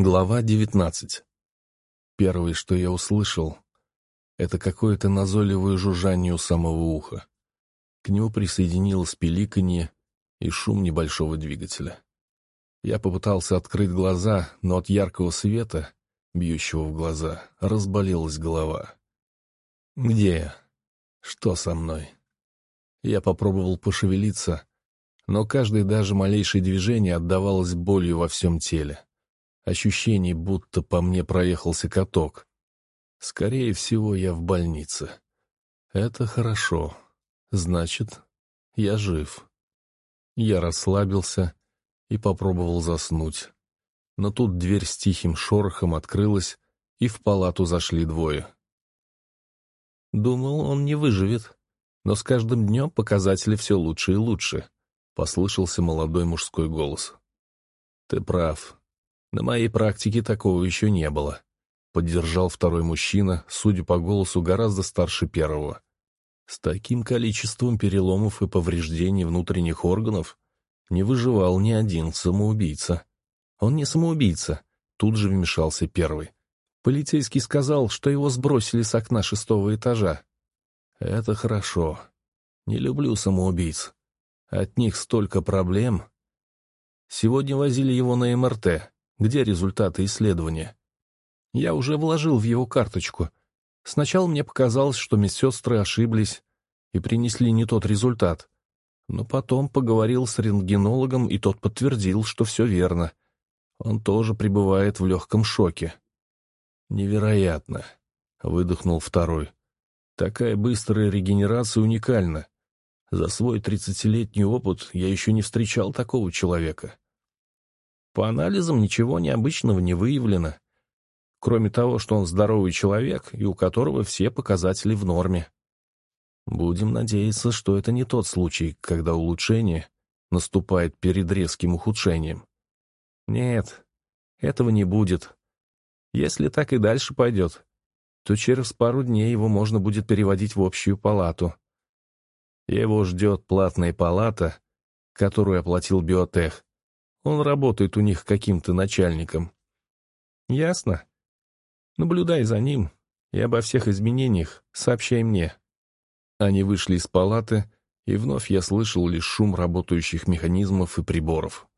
Глава девятнадцать. Первое, что я услышал, это какое-то назойливое жужжание у самого уха. К нему присоединилось пиликанье и шум небольшого двигателя. Я попытался открыть глаза, но от яркого света, бьющего в глаза, разболелась голова. «Где я? Что со мной?» Я попробовал пошевелиться, но каждое даже малейшее движение отдавалось болью во всем теле. Ощущение, будто по мне проехался каток. Скорее всего, я в больнице. Это хорошо. Значит, я жив. Я расслабился и попробовал заснуть. Но тут дверь с тихим шорохом открылась, и в палату зашли двое. Думал, он не выживет. Но с каждым днем показатели все лучше и лучше, — послышался молодой мужской голос. Ты прав. На моей практике такого еще не было. Поддержал второй мужчина, судя по голосу, гораздо старше первого. С таким количеством переломов и повреждений внутренних органов не выживал ни один самоубийца. Он не самоубийца, тут же вмешался первый. Полицейский сказал, что его сбросили с окна шестого этажа. Это хорошо. Не люблю самоубийц. От них столько проблем. Сегодня возили его на МРТ. Где результаты исследования? Я уже вложил в его карточку. Сначала мне показалось, что медсестры ошиблись и принесли не тот результат. Но потом поговорил с рентгенологом, и тот подтвердил, что все верно. Он тоже пребывает в легком шоке. «Невероятно!» — выдохнул второй. «Такая быстрая регенерация уникальна. За свой тридцатилетний опыт я еще не встречал такого человека. По анализам ничего необычного не выявлено, кроме того, что он здоровый человек и у которого все показатели в норме. Будем надеяться, что это не тот случай, когда улучшение наступает перед резким ухудшением. Нет, этого не будет. Если так и дальше пойдет, то через пару дней его можно будет переводить в общую палату. Его ждет платная палата, которую оплатил биотех, он работает у них каким-то начальником. Ясно? Наблюдай за ним и обо всех изменениях сообщай мне. Они вышли из палаты, и вновь я слышал лишь шум работающих механизмов и приборов.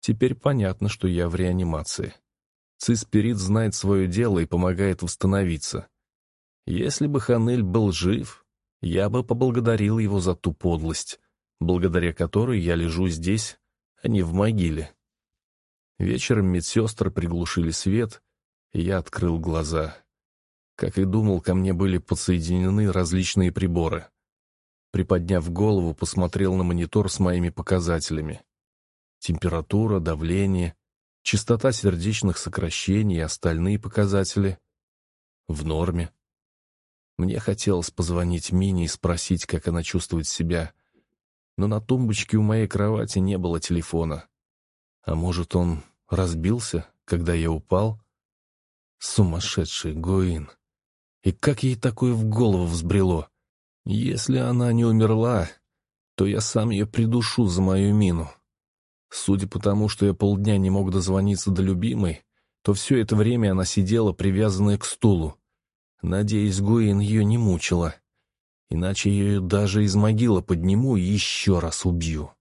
Теперь понятно, что я в реанимации. Циспирит знает свое дело и помогает восстановиться. Если бы Ханель был жив, я бы поблагодарил его за ту подлость, благодаря которой я лежу здесь а не в могиле. Вечером медсестры приглушили свет, и я открыл глаза. Как и думал, ко мне были подсоединены различные приборы. Приподняв голову, посмотрел на монитор с моими показателями. Температура, давление, частота сердечных сокращений и остальные показатели в норме. Мне хотелось позвонить Мине и спросить, как она чувствует себя, но на тумбочке у моей кровати не было телефона. А может, он разбился, когда я упал? Сумасшедший Гуин. И как ей такое в голову взбрело? Если она не умерла, то я сам ее придушу за мою мину. Судя по тому, что я полдня не мог дозвониться до любимой, то все это время она сидела привязанная к стулу. Надеюсь, Гуин ее не мучила иначе я ее даже из могилы подниму и еще раз убью.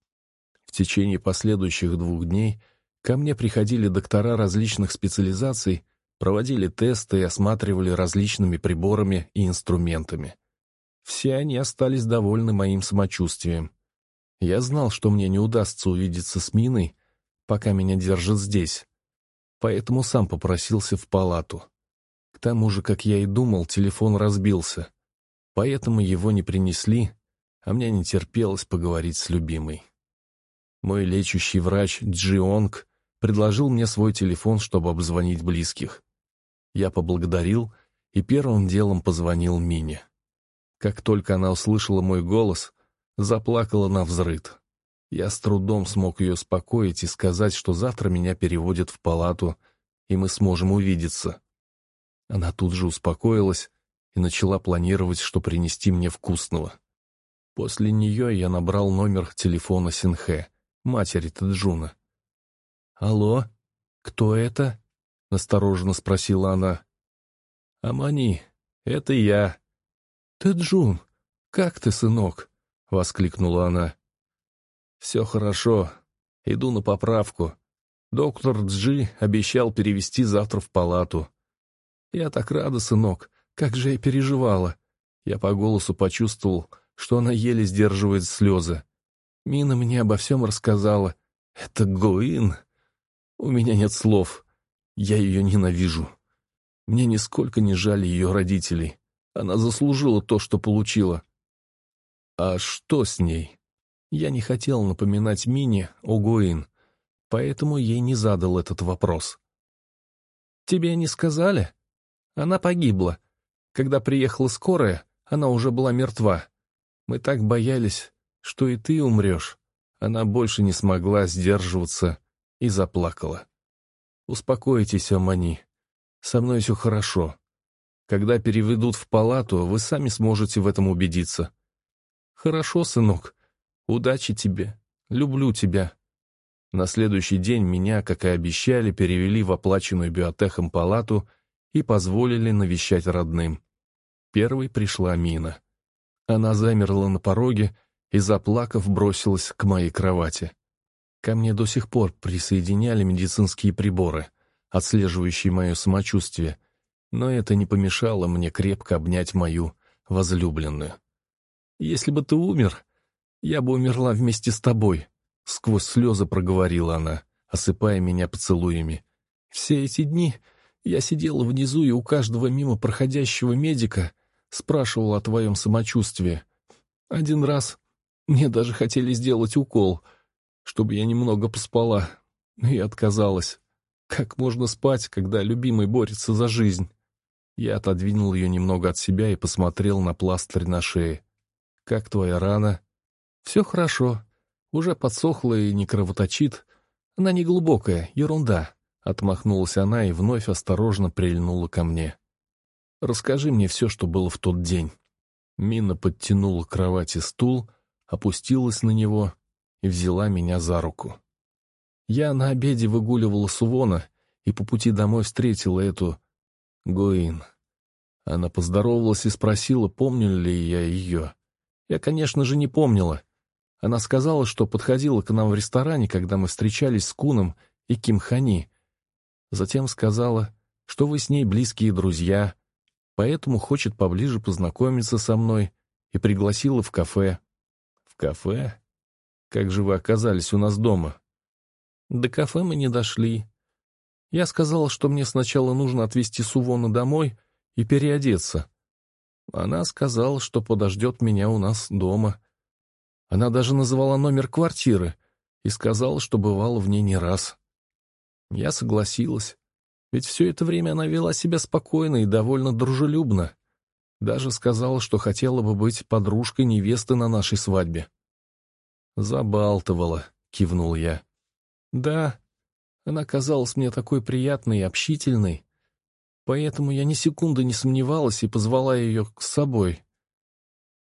В течение последующих двух дней ко мне приходили доктора различных специализаций, проводили тесты и осматривали различными приборами и инструментами. Все они остались довольны моим самочувствием. Я знал, что мне не удастся увидеться с Миной, пока меня держат здесь, поэтому сам попросился в палату. К тому же, как я и думал, телефон разбился — Поэтому его не принесли, а мне не терпелось поговорить с любимой. Мой лечащий врач Джионг предложил мне свой телефон, чтобы обзвонить близких. Я поблагодарил и первым делом позвонил Мине. Как только она услышала мой голос, заплакала на взрыд. Я с трудом смог ее успокоить и сказать, что завтра меня переводят в палату, и мы сможем увидеться. Она тут же успокоилась и начала планировать, что принести мне вкусного. После нее я набрал номер телефона Синхэ, матери Таджуна. «Алло, кто это?» — настороженно спросила она. «Амани, это я». «Ты Джун, как ты, сынок?» — воскликнула она. «Все хорошо. Иду на поправку. Доктор Джи обещал перевести завтра в палату. Я так рада, сынок, как же я переживала. Я по голосу почувствовал, что она еле сдерживает слезы. Мина мне обо всем рассказала. Это Гуин. У меня нет слов. Я ее ненавижу. Мне нисколько не жаль ее родителей. Она заслужила то, что получила. А что с ней? Я не хотел напоминать Мине о Гуин, поэтому ей не задал этот вопрос. «Тебе не сказали?» Она погибла. Когда приехала скорая, она уже была мертва. Мы так боялись, что и ты умрешь. Она больше не смогла сдерживаться и заплакала. Успокойтесь, Амани. Со мной все хорошо. Когда переведут в палату, вы сами сможете в этом убедиться. Хорошо, сынок. Удачи тебе. Люблю тебя. На следующий день меня, как и обещали, перевели в оплаченную биотехом палату и позволили навещать родным. Первой пришла Мина. Она замерла на пороге и, заплакав, бросилась к моей кровати. Ко мне до сих пор присоединяли медицинские приборы, отслеживающие мое самочувствие, но это не помешало мне крепко обнять мою возлюбленную. «Если бы ты умер, я бы умерла вместе с тобой», — сквозь слезы проговорила она, осыпая меня поцелуями. «Все эти дни я сидела внизу и у каждого мимо проходящего медика спрашивала о твоем самочувствии. Один раз мне даже хотели сделать укол, чтобы я немного поспала, но я отказалась. Как можно спать, когда любимый борется за жизнь? Я отодвинул ее немного от себя и посмотрел на пластырь на шее. «Как твоя рана?» «Все хорошо. Уже подсохла и не кровоточит. Она не глубокая, ерунда. Отмахнулась она и вновь осторожно прильнула ко мне. «Расскажи мне все, что было в тот день». Мина подтянула к кровати стул, опустилась на него и взяла меня за руку. Я на обеде выгуливала Сувона и по пути домой встретила эту Гоин. Она поздоровалась и спросила, помню ли я ее. Я, конечно же, не помнила. Она сказала, что подходила к нам в ресторане, когда мы встречались с Куном и Кимхани, Затем сказала, что вы с ней близкие друзья, поэтому хочет поближе познакомиться со мной и пригласила в кафе. В кафе? Как же вы оказались у нас дома? До кафе мы не дошли. Я сказала, что мне сначала нужно отвезти Сувона домой и переодеться. Она сказала, что подождет меня у нас дома. Она даже называла номер квартиры и сказала, что бывала в ней не раз. Я согласилась. Ведь все это время она вела себя спокойно и довольно дружелюбно. Даже сказала, что хотела бы быть подружкой невесты на нашей свадьбе. «Забалтывала», — кивнул я. «Да, она казалась мне такой приятной и общительной, поэтому я ни секунды не сомневалась и позвала ее с собой.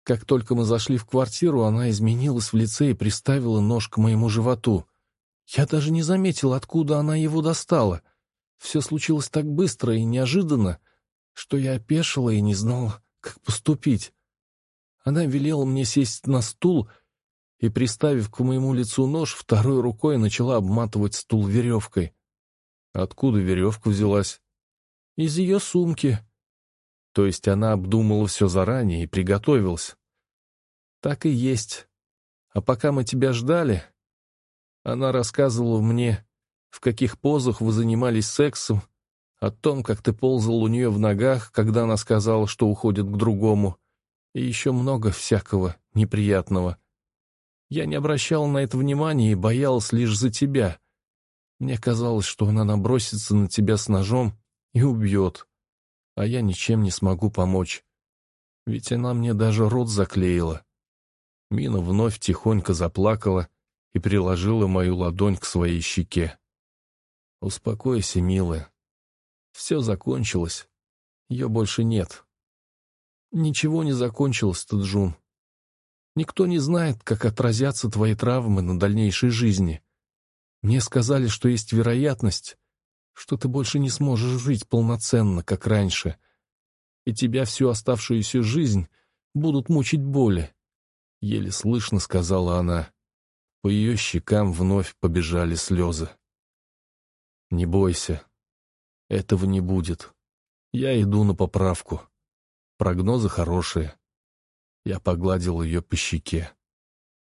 Как только мы зашли в квартиру, она изменилась в лице и приставила нож к моему животу. Я даже не заметил, откуда она его достала. Все случилось так быстро и неожиданно, что я опешила и не знала, как поступить. Она велела мне сесть на стул и, приставив к моему лицу нож, второй рукой начала обматывать стул веревкой. Откуда веревка взялась? Из ее сумки. То есть она обдумала все заранее и приготовилась. Так и есть. А пока мы тебя ждали, она рассказывала мне, в каких позах вы занимались сексом, о том, как ты ползал у нее в ногах, когда она сказала, что уходит к другому, и еще много всякого неприятного. Я не обращал на это внимания и боялась лишь за тебя. Мне казалось, что она набросится на тебя с ножом и убьет, а я ничем не смогу помочь. Ведь она мне даже рот заклеила. Мина вновь тихонько заплакала, и приложила мою ладонь к своей щеке. «Успокойся, милая. Все закончилось. Ее больше нет». «Ничего не закончилось, Таджун. Никто не знает, как отразятся твои травмы на дальнейшей жизни. Мне сказали, что есть вероятность, что ты больше не сможешь жить полноценно, как раньше, и тебя всю оставшуюся жизнь будут мучить боли. Еле слышно сказала она. По ее щекам вновь побежали слезы. «Не бойся. Этого не будет. Я иду на поправку. Прогнозы хорошие». Я погладил ее по щеке.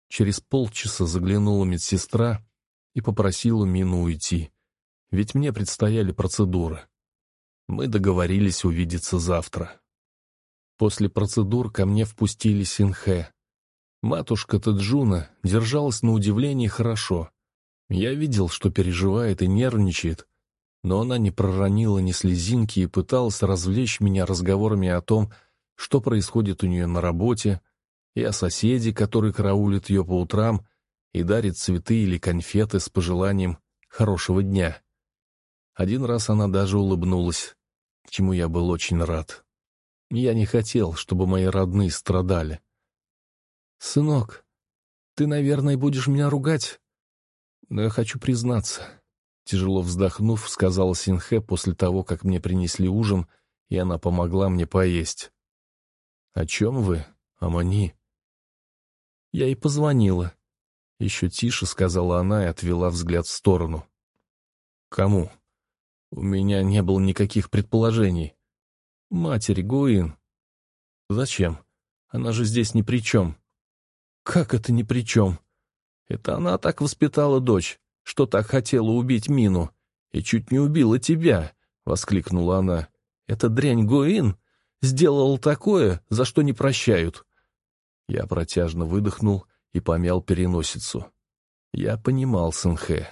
Через полчаса заглянула медсестра и попросила Мину уйти, ведь мне предстояли процедуры. Мы договорились увидеться завтра. После процедур ко мне впустили Синхэ. Матушка Таджуна держалась на удивление хорошо. Я видел, что переживает и нервничает, но она не проронила ни слезинки и пыталась развлечь меня разговорами о том, что происходит у нее на работе, и о соседе, который караулит ее по утрам и дарит цветы или конфеты с пожеланием «хорошего дня». Один раз она даже улыбнулась, чему я был очень рад. Я не хотел, чтобы мои родные страдали. «Сынок, ты, наверное, будешь меня ругать?» «Но я хочу признаться». Тяжело вздохнув, сказала Синхэ после того, как мне принесли ужин, и она помогла мне поесть. «О чем вы, Амани?» Я ей позвонила. Еще тише сказала она и отвела взгляд в сторону. «Кому?» «У меня не было никаких предположений. Матери Гуин». «Зачем? Она же здесь ни при чем». «Как это ни при чем?» «Это она так воспитала дочь, что так хотела убить Мину, и чуть не убила тебя», — воскликнула она. «Это дрянь Гуин сделал такое, за что не прощают». Я протяжно выдохнул и помял переносицу. Я понимал Сэнхэ.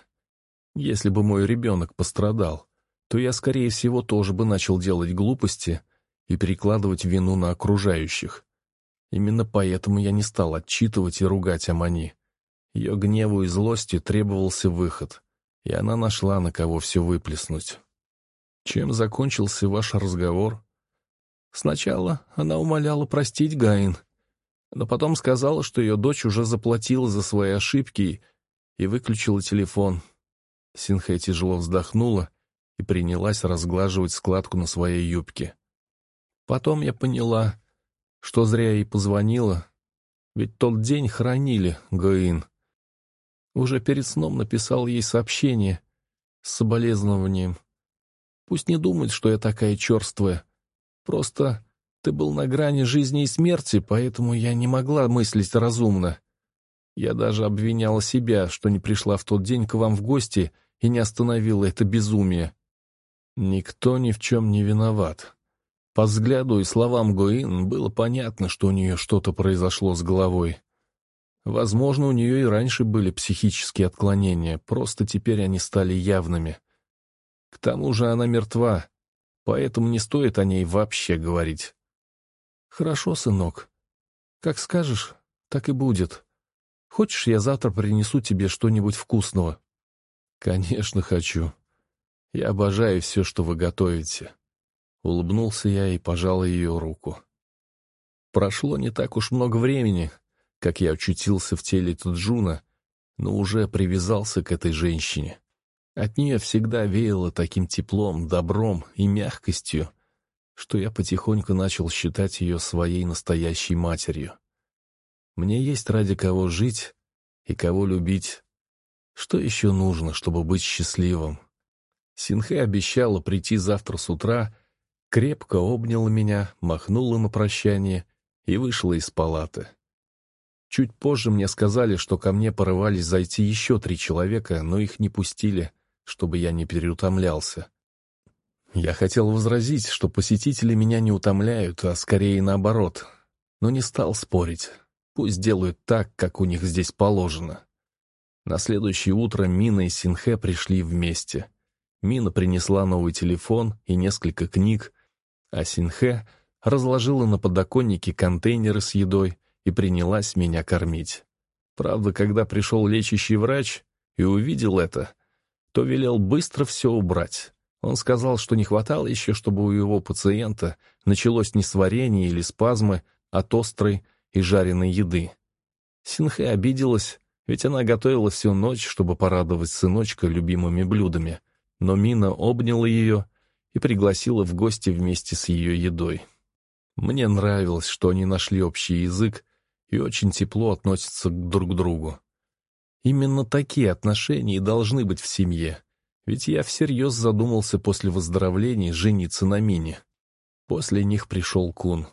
Если бы мой ребенок пострадал, то я, скорее всего, тоже бы начал делать глупости и перекладывать вину на окружающих. Именно поэтому я не стал отчитывать и ругать Амани. Ее гневу и злости требовался выход, и она нашла, на кого все выплеснуть. Чем закончился ваш разговор? Сначала она умоляла простить Гаин, но потом сказала, что ее дочь уже заплатила за свои ошибки и выключила телефон. Синхэ тяжело вздохнула и принялась разглаживать складку на своей юбке. Потом я поняла, что зря ей позвонила, ведь тот день хранили Гаин. Уже перед сном написал ей сообщение с соболезнованием. Пусть не думает, что я такая черствая. Просто ты был на грани жизни и смерти, поэтому я не могла мыслить разумно. Я даже обвиняла себя, что не пришла в тот день к вам в гости и не остановила это безумие. Никто ни в чем не виноват. По взгляду и словам Гоин было понятно, что у нее что-то произошло с головой. Возможно, у нее и раньше были психические отклонения, просто теперь они стали явными. К тому же она мертва, поэтому не стоит о ней вообще говорить. «Хорошо, сынок. Как скажешь, так и будет. Хочешь, я завтра принесу тебе что-нибудь вкусного?» «Конечно хочу. Я обожаю все, что вы готовите». Улыбнулся я и пожал ее руку. Прошло не так уж много времени, как я очутился в теле Туджуна, но уже привязался к этой женщине. От нее всегда веяло таким теплом, добром и мягкостью, что я потихоньку начал считать ее своей настоящей матерью. Мне есть ради кого жить и кого любить. Что еще нужно, чтобы быть счастливым? Синхэ обещала прийти завтра с утра крепко обняла меня, махнула на прощание и вышла из палаты. Чуть позже мне сказали, что ко мне порывались зайти еще три человека, но их не пустили, чтобы я не переутомлялся. Я хотел возразить, что посетители меня не утомляют, а скорее наоборот, но не стал спорить. Пусть делают так, как у них здесь положено. На следующее утро Мина и Синхэ пришли вместе. Мина принесла новый телефон и несколько книг, а Синхэ разложила на подоконнике контейнеры с едой и принялась меня кормить. Правда, когда пришел лечащий врач и увидел это, то велел быстро все убрать. Он сказал, что не хватало еще, чтобы у его пациента началось не сварение или спазмы от острой и жареной еды. Синхэ обиделась, ведь она готовила всю ночь, чтобы порадовать сыночка любимыми блюдами. но Мина обняла ее и пригласила в гости вместе с ее едой. Мне нравилось, что они нашли общий язык и очень тепло относятся друг к другу. Именно такие отношения и должны быть в семье, ведь я всерьез задумался после выздоровления жениться на Мине. После них пришел Кун.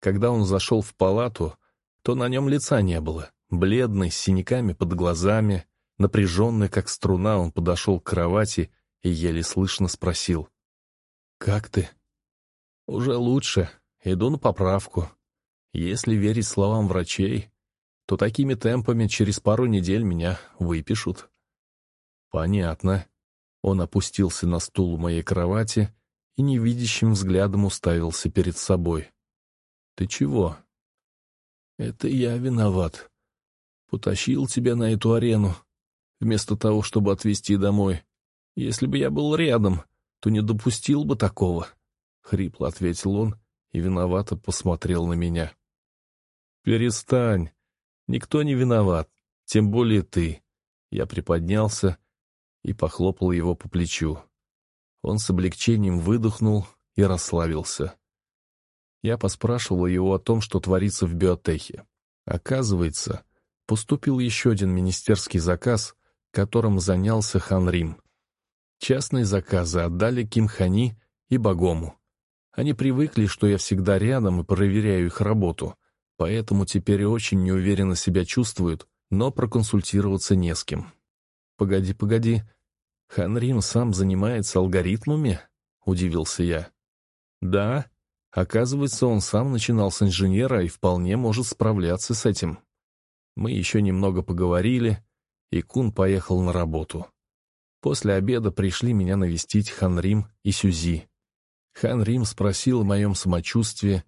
Когда он зашел в палату, то на нем лица не было. Бледный, с синяками под глазами, напряженный, как струна, он подошел к кровати и еле слышно спросил. «Как ты?» «Уже лучше. Иду на поправку. Если верить словам врачей, то такими темпами через пару недель меня выпишут». «Понятно». Он опустился на стул у моей кровати и невидящим взглядом уставился перед собой. «Ты чего?» «Это я виноват. Потащил тебя на эту арену, вместо того, чтобы отвезти домой. Если бы я был рядом, то не допустил бы такого», — хрипло ответил он и виновато посмотрел на меня. «Перестань. Никто не виноват, тем более ты». Я приподнялся и похлопал его по плечу. Он с облегчением выдохнул и расслабился. Я поспрашивал его о том, что творится в биотехе. Оказывается, поступил еще один министерский заказ, которым занялся Хан Рим. Частные заказы отдали Ким Хани и Багому. Они привыкли, что я всегда рядом и проверяю их работу, поэтому теперь очень неуверенно себя чувствуют, но проконсультироваться не с кем. «Погоди, погоди, Хан Рим сам занимается алгоритмами?» — удивился я. «Да, Оказывается, он сам начинал с инженера и вполне может справляться с этим. Мы еще немного поговорили, и Кун поехал на работу. После обеда пришли меня навестить Ханрим и Сюзи. Ханрим спросил о моем самочувствии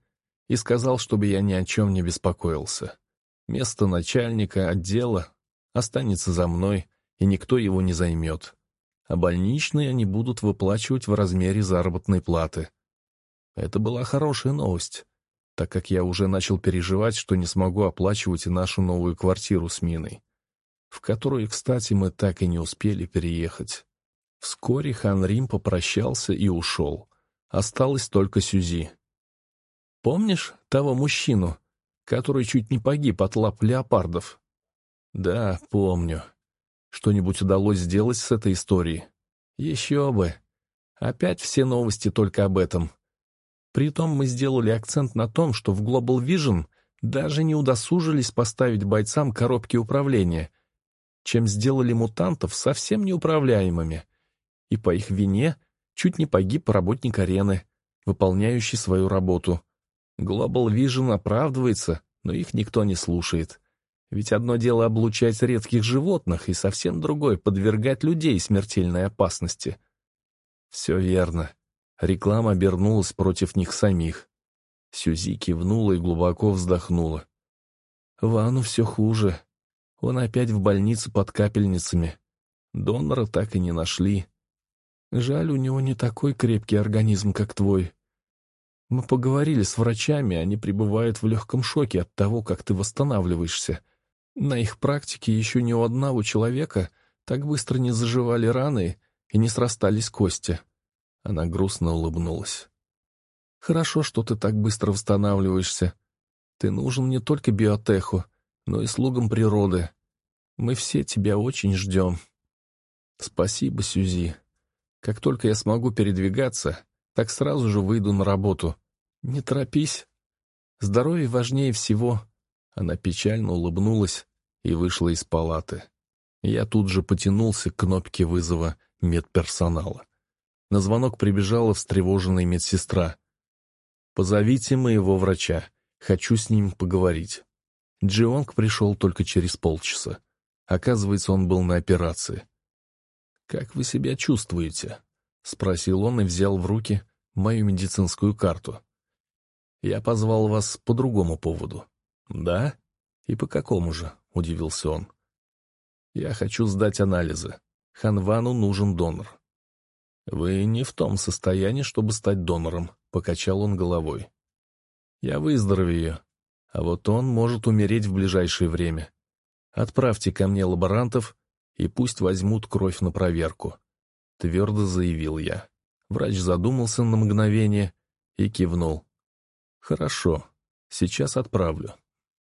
и сказал, чтобы я ни о чем не беспокоился. Место начальника отдела останется за мной, и никто его не займет. А больничные они будут выплачивать в размере заработной платы. Это была хорошая новость, так как я уже начал переживать, что не смогу оплачивать и нашу новую квартиру с Миной, в которую, кстати, мы так и не успели переехать. Вскоре Хан Рим попрощался и ушел. Осталась только Сюзи. «Помнишь того мужчину, который чуть не погиб от лап леопардов?» «Да, помню. Что-нибудь удалось сделать с этой историей?» «Еще бы. Опять все новости только об этом. Притом мы сделали акцент на том, что в Global Vision даже не удосужились поставить бойцам коробки управления, чем сделали мутантов совсем неуправляемыми. И по их вине чуть не погиб работник арены, выполняющий свою работу. Global Vision оправдывается, но их никто не слушает. Ведь одно дело облучать редких животных, и совсем другое — подвергать людей смертельной опасности. Все верно. Реклама обернулась против них самих. Сюзи кивнула и глубоко вздохнула. Вану все хуже. Он опять в больнице под капельницами. Донора так и не нашли. Жаль, у него не такой крепкий организм, как твой. Мы поговорили с врачами, они пребывают в легком шоке от того, как ты восстанавливаешься. На их практике еще ни у одного человека так быстро не заживали раны и не срастались кости. Она грустно улыбнулась. «Хорошо, что ты так быстро восстанавливаешься. Ты нужен не только биотеху, но и слугам природы. Мы все тебя очень ждем». «Спасибо, Сюзи. Как только я смогу передвигаться, так сразу же выйду на работу. Не торопись. Здоровье важнее всего». Она печально улыбнулась и вышла из палаты. Я тут же потянулся к кнопке вызова медперсонала. На звонок прибежала встревоженная медсестра. «Позовите моего врача. Хочу с ним поговорить». Джионг пришел только через полчаса. Оказывается, он был на операции. «Как вы себя чувствуете?» — спросил он и взял в руки мою медицинскую карту. «Я позвал вас по другому поводу». «Да? И по какому же?» — удивился он. «Я хочу сдать анализы. Ханвану нужен донор». «Вы не в том состоянии, чтобы стать донором», — покачал он головой. «Я выздоровею, а вот он может умереть в ближайшее время. Отправьте ко мне лаборантов и пусть возьмут кровь на проверку. Твердо заявил я. Врач задумался на мгновение и кивнул. «Хорошо, сейчас отправлю.